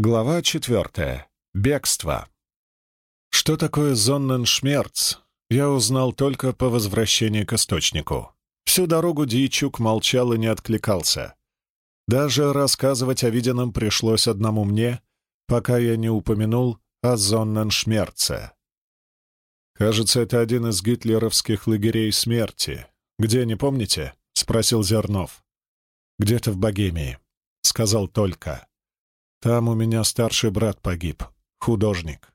Глава четвертая. Бегство. Что такое Зонненшмерц, я узнал только по возвращении к источнику. Всю дорогу Дьячук молчал и не откликался. Даже рассказывать о виденном пришлось одному мне, пока я не упомянул о Зонненшмерце. «Кажется, это один из гитлеровских лагерей смерти. Где, не помните?» — спросил Зернов. «Где-то в Богемии», — сказал только. Там у меня старший брат погиб, художник.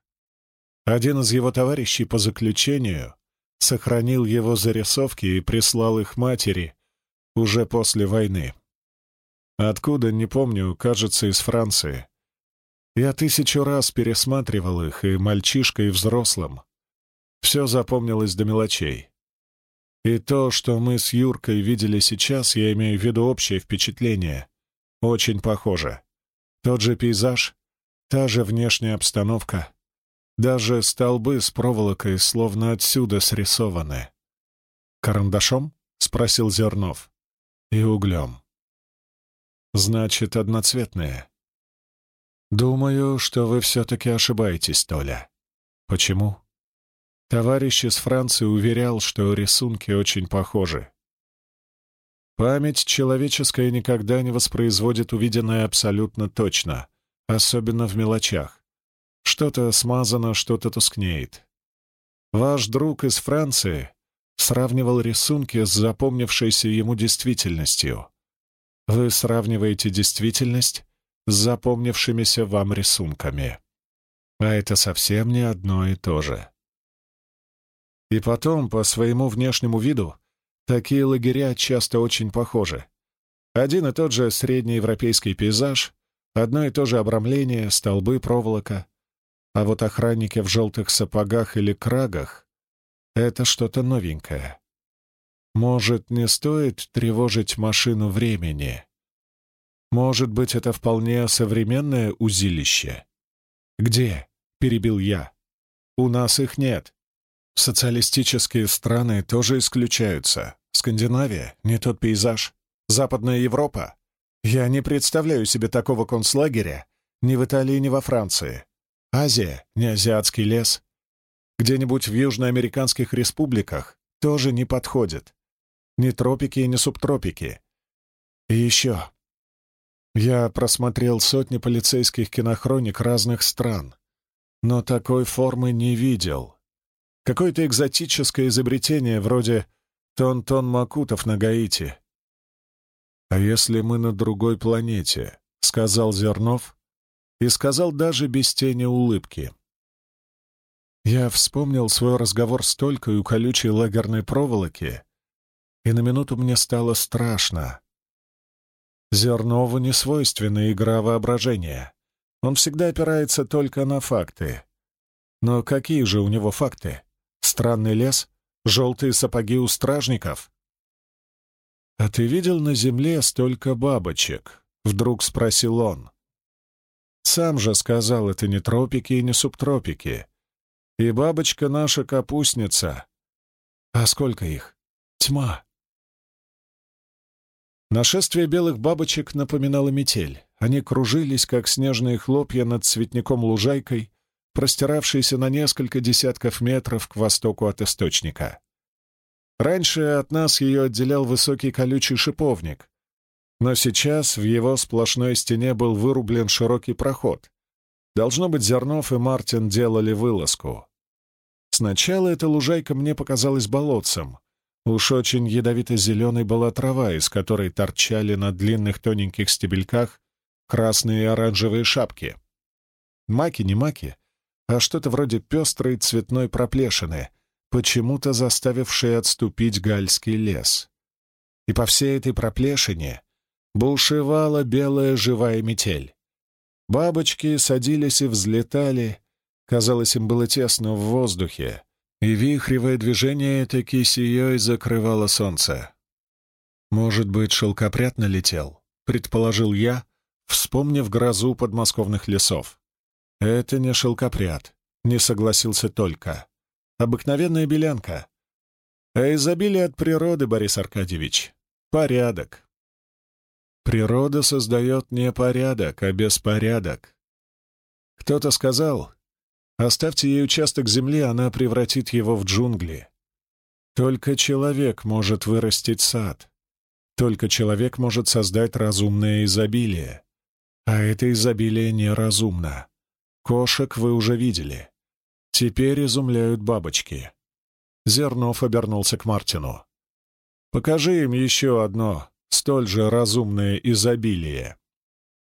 Один из его товарищей по заключению сохранил его зарисовки и прислал их матери уже после войны. Откуда, не помню, кажется, из Франции. Я тысячу раз пересматривал их, и мальчишка, и взрослым. Все запомнилось до мелочей. И то, что мы с Юркой видели сейчас, я имею в виду общее впечатление, очень похоже. Тот же пейзаж, та же внешняя обстановка. Даже столбы с проволокой словно отсюда срисованы. «Карандашом?» — спросил Зернов. «И углем». «Значит, одноцветные». «Думаю, что вы все-таки ошибаетесь, Толя». «Почему?» Товарищ из Франции уверял, что рисунки очень похожи. Память человеческая никогда не воспроизводит увиденное абсолютно точно, особенно в мелочах. Что-то смазано, что-то тускнеет. Ваш друг из Франции сравнивал рисунки с запомнившейся ему действительностью. Вы сравниваете действительность с запомнившимися вам рисунками. А это совсем не одно и то же. И потом, по своему внешнему виду, Такие лагеря часто очень похожи. Один и тот же среднеевропейский пейзаж, одно и то же обрамление, столбы, проволока. А вот охранники в желтых сапогах или крагах — это что-то новенькое. Может, не стоит тревожить машину времени? Может быть, это вполне современное узилище? «Где?» — перебил я. «У нас их нет. Социалистические страны тоже исключаются. Скандинавия — не тот пейзаж. Западная Европа. Я не представляю себе такого концлагеря ни в Италии, ни во Франции. Азия — не азиатский лес. Где-нибудь в южноамериканских республиках тоже не подходит. Ни тропики, ни субтропики. И еще. Я просмотрел сотни полицейских кинохроник разных стран, но такой формы не видел. Какое-то экзотическое изобретение вроде «Тон-тон Макутов на Гаити». «А если мы на другой планете?» — сказал Зернов, и сказал даже без тени улыбки. Я вспомнил свой разговор с Толькой у колючей лагерной проволоки, и на минуту мне стало страшно. Зернову не свойственна игра воображения. Он всегда опирается только на факты. Но какие же у него факты? Странный лес? Желтые сапоги у стражников? «А ты видел на земле столько бабочек?» — вдруг спросил он. «Сам же сказал, это не тропики и не субтропики. И бабочка наша капустница. А сколько их? Тьма». Нашествие белых бабочек напоминало метель. Они кружились, как снежные хлопья над цветником-лужайкой, простиравшийся на несколько десятков метров к востоку от источника. Раньше от нас ее отделял высокий колючий шиповник, но сейчас в его сплошной стене был вырублен широкий проход. Должно быть, Зернов и Мартин делали вылазку. Сначала эта лужайка мне показалась болотцем. Уж очень ядовито-зеленой была трава, из которой торчали на длинных тоненьких стебельках красные и оранжевые шапки. Маки не маки, а что-то вроде пестрой цветной проплешины, почему-то заставившей отступить гальский лес. И по всей этой проплешине бушевала белая живая метель. Бабочки садились и взлетали, казалось, им было тесно в воздухе, и вихревое движение этой кисеей закрывало солнце. «Может быть, шелкопряд налетел?» — предположил я, вспомнив грозу подмосковных лесов. «Это не шелкопряд», — не согласился только. «Обыкновенная белянка. А изобилие от природы, Борис Аркадьевич. Порядок». «Природа создает не порядок, а беспорядок. Кто-то сказал, оставьте ей участок земли, она превратит его в джунгли. Только человек может вырастить сад. Только человек может создать разумное изобилие. А это изобилие неразумно. Кошек вы уже видели. Теперь изумляют бабочки. Зернов обернулся к Мартину. «Покажи им еще одно, столь же разумное изобилие».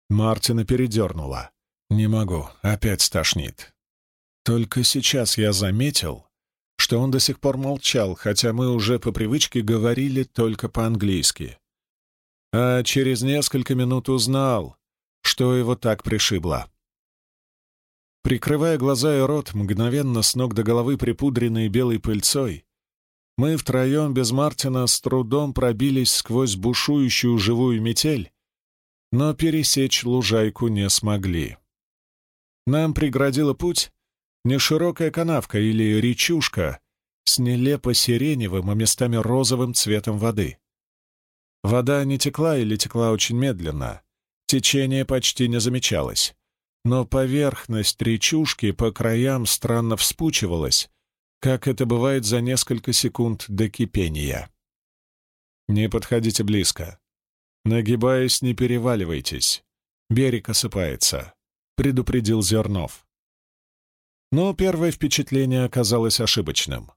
Мартина передернула. «Не могу, опять стошнит». Только сейчас я заметил, что он до сих пор молчал, хотя мы уже по привычке говорили только по-английски. А через несколько минут узнал, что его так пришибло. Прикрывая глаза и рот, мгновенно с ног до головы припудренной белой пыльцой, мы втроем без Мартина с трудом пробились сквозь бушующую живую метель, но пересечь лужайку не смогли. Нам преградила путь неширокая канавка или речушка с нелепо сиреневым, а местами розовым цветом воды. Вода не текла или текла очень медленно, течение почти не замечалось, но поверхность речушки по краям странно вспучивалась, как это бывает за несколько секунд до кипения. «Не подходите близко. Нагибаясь, не переваливайтесь. Берег осыпается», — предупредил Зернов. Но первое впечатление оказалось ошибочным.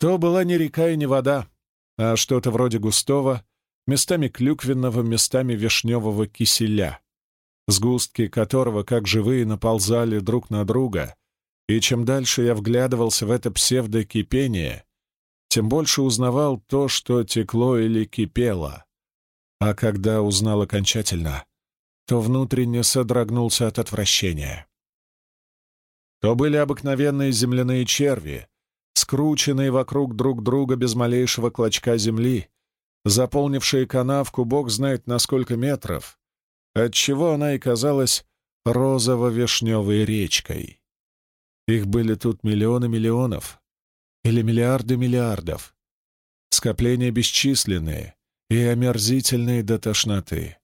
То была не река и не вода, а что-то вроде густого, местами клюквенного, местами вишневого киселя, сгустки которого, как живые, наползали друг на друга, и чем дальше я вглядывался в это псевдокипение, тем больше узнавал то, что текло или кипело. А когда узнал окончательно, то внутренне содрогнулся от отвращения. То были обыкновенные земляные черви, скрученные вокруг друг друга без малейшего клочка земли, заполнившие канавку бог знает на сколько метров, отчего она и казалась розово-вишневой речкой. Их были тут миллионы миллионов или миллиарды миллиардов. Скопления бесчисленные и омерзительные до тошноты.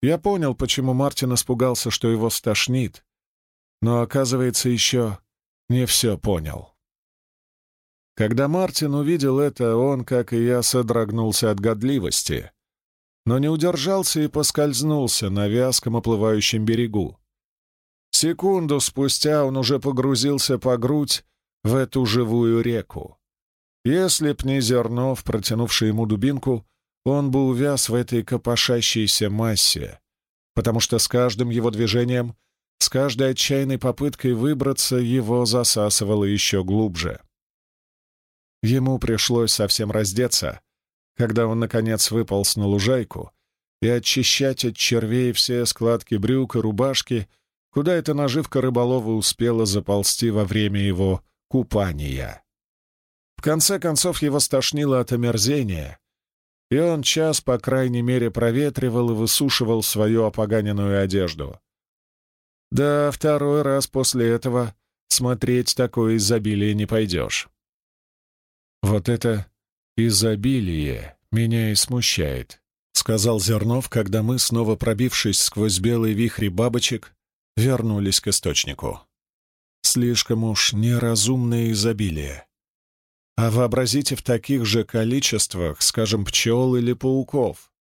Я понял, почему Мартин испугался, что его стошнит, но, оказывается, еще не все понял. Когда Мартин увидел это, он, как и я, содрогнулся от годливости, но не удержался и поскользнулся на вязком оплывающем берегу. Секунду спустя он уже погрузился по грудь в эту живую реку. Если б не Зернов, протянувший ему дубинку, он бы увяз в этой копошащейся массе, потому что с каждым его движением — с каждой отчаянной попыткой выбраться его засасывало еще глубже. Ему пришлось совсем раздеться, когда он, наконец, выполз на лужайку и очищать от червей все складки брюк и рубашки, куда эта наживка рыболова успела заползти во время его купания. В конце концов его стошнило от омерзения, и он час, по крайней мере, проветривал и высушивал свою опоганенную одежду. Да, второй раз после этого смотреть такое изобилие не пойдешь. Вот это изобилие меня и смущает, — сказал Зернов, когда мы, снова пробившись сквозь белые вихри бабочек, вернулись к источнику. Слишком уж неразумное изобилие. А вообразите в таких же количествах, скажем, пчел или пауков.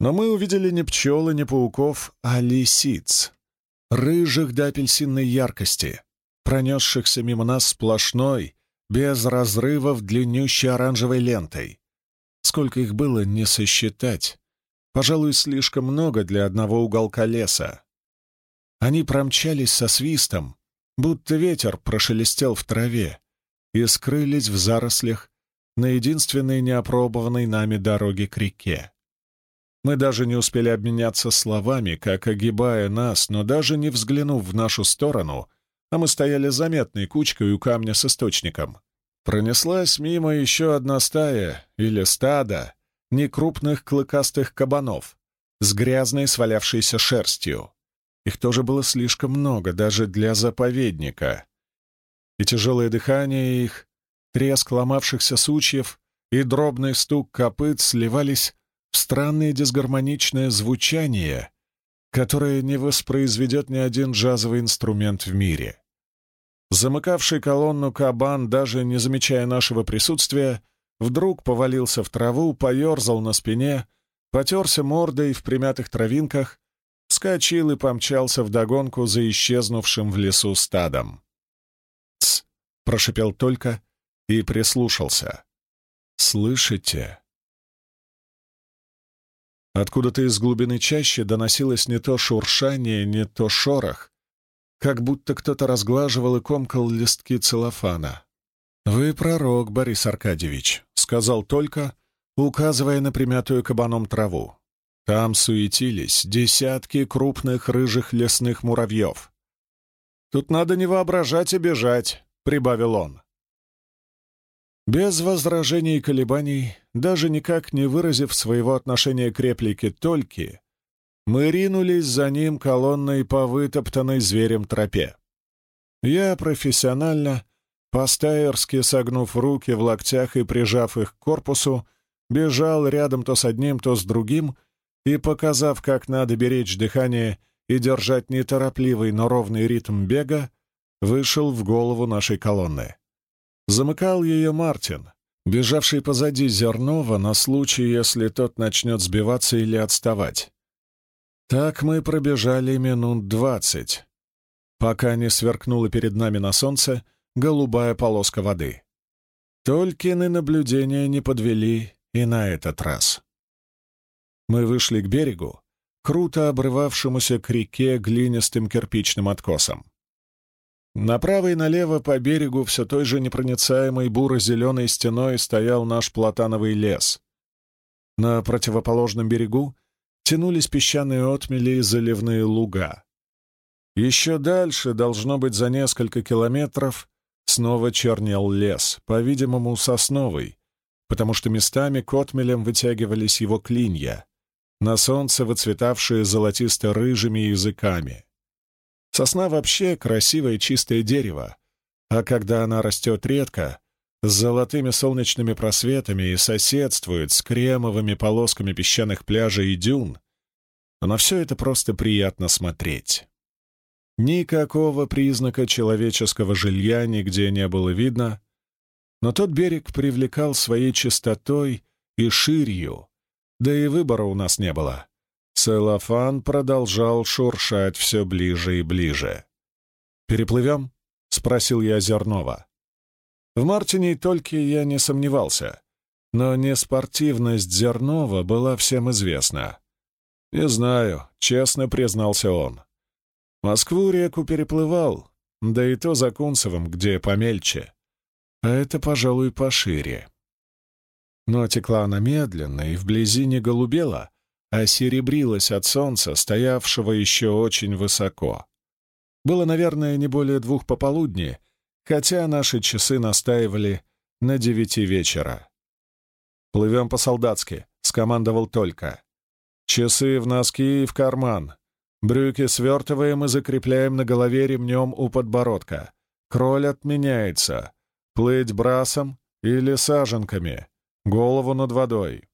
Но мы увидели не пчел и не пауков, а лисиц, рыжих до апельсинной яркости, пронесшихся мимо нас сплошной, без разрывов длиннющей оранжевой лентой. Сколько их было, не сосчитать. Пожалуй, слишком много для одного уголка леса. Они промчались со свистом, будто ветер прошелестел в траве, и скрылись в зарослях на единственной неопробованной нами дороге к реке. Мы даже не успели обменяться словами, как огибая нас, но даже не взглянув в нашу сторону, а мы стояли заметной кучкой у камня с источником. Пронеслась мимо еще одна стая или стадо некрупных клыкастых кабанов с грязной свалявшейся шерстью. Их тоже было слишком много даже для заповедника. И тяжелое дыхание их, треск ломавшихся сучьев и дробный стук копыт сливались странное дисгармоничное звучание, которое не воспроизведет ни один джазовый инструмент в мире. Замыкавший колонну кабан, даже не замечая нашего присутствия, вдруг повалился в траву, поерзал на спине, потерся мордой в примятых травинках, скочил и помчался вдогонку за исчезнувшим в лесу стадом. «Тсс!» — прошипел только и прислушался. «Слышите?» Откуда-то из глубины чаще доносилось не то шуршание, не то шорох, как будто кто-то разглаживал и комкал листки целлофана. «Вы пророк, Борис Аркадьевич», — сказал только, указывая на примятую кабаном траву. Там суетились десятки крупных рыжих лесных муравьев. «Тут надо не воображать и бежать», — прибавил он. Без возражений и колебаний, даже никак не выразив своего отношения к реплике Тольки, мы ринулись за ним колонной по вытоптанной зверем тропе. Я профессионально, по-стайерски согнув руки в локтях и прижав их к корпусу, бежал рядом то с одним, то с другим, и, показав, как надо беречь дыхание и держать неторопливый, но ровный ритм бега, вышел в голову нашей колонны. Замыкал ее Мартин, бежавший позади Зернова на случай, если тот начнет сбиваться или отставать. Так мы пробежали минут двадцать, пока не сверкнула перед нами на солнце голубая полоска воды. Толькины наблюдения не подвели и на этот раз. Мы вышли к берегу, круто обрывавшемуся к реке глинистым кирпичным откосом. Направо и налево по берегу все той же непроницаемой буро-зеленой стеной стоял наш платановый лес. На противоположном берегу тянулись песчаные отмели и заливные луга. Еще дальше, должно быть за несколько километров, снова чернел лес, по-видимому, сосновый, потому что местами к отмелям вытягивались его клинья, на солнце выцветавшие золотисто-рыжими языками. Сосна вообще красивое чистое дерево, а когда она растет редко, с золотыми солнечными просветами и соседствует с кремовыми полосками песчаных пляжей и дюн, на все это просто приятно смотреть. Никакого признака человеческого жилья нигде не было видно, но тот берег привлекал своей чистотой и ширью, да и выбора у нас не было. Целлофан продолжал шуршать все ближе и ближе. «Переплывем?» — спросил я Зернова. В Мартине только я не сомневался, но неспортивность Зернова была всем известна. «Не знаю», — честно признался он. «Москву реку переплывал, да и то за Кунцевым, где помельче. А это, пожалуй, пошире». Но текла она медленно и вблизи не голубела, а серебрилась от солнца, стоявшего еще очень высоко. Было, наверное, не более двух пополудни, хотя наши часы настаивали на девяти вечера. «Плывем по-солдатски», — скомандовал только. «Часы в носки и в карман. Брюки свертываем и закрепляем на голове ремнем у подбородка. Кроль отменяется. Плыть брасом или саженками. Голову над водой.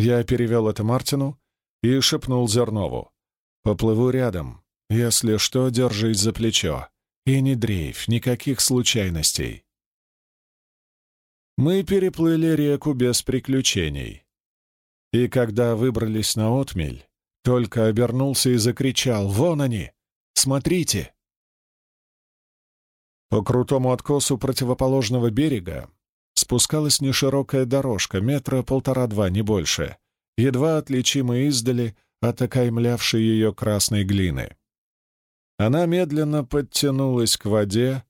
Я перевел это Мартину и шепнул Зернову. «Поплыву рядом. Если что, держись за плечо. И не дрейф, никаких случайностей». Мы переплыли реку без приключений. И когда выбрались на отмель, только обернулся и закричал «Вон они! Смотрите!» По крутому откосу противоположного берега спускалась неширокая дорожка, метра полтора-два, не больше, едва отличимая издали от окаймлявшей ее красной глины. Она медленно подтянулась к воде,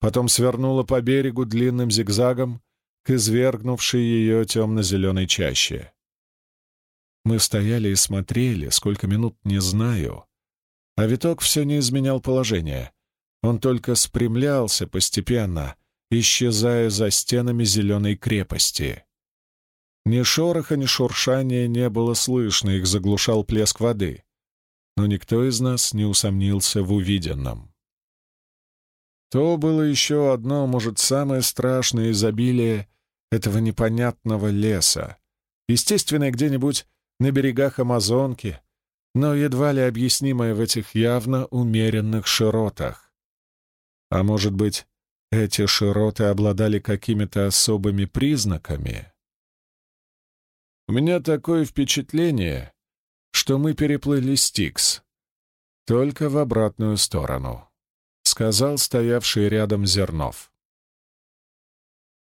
потом свернула по берегу длинным зигзагом к извергнувшей ее темно-зеленой чаще. Мы стояли и смотрели, сколько минут не знаю, а виток все не изменял положение. Он только спрямлялся постепенно — исчезая за стенами зеленой крепости. Ни шороха, ни шуршания не было слышно, их заглушал плеск воды. Но никто из нас не усомнился в увиденном. То было еще одно, может, самое страшное изобилие этого непонятного леса. Естественно, где-нибудь на берегах Амазонки, но едва ли объяснимое в этих явно умеренных широтах. А может быть, эти широты обладали какими-то особыми признаками? У меня такое впечатление, что мы переплыли Стикс, только в обратную сторону, — сказал стоявший рядом Зернов.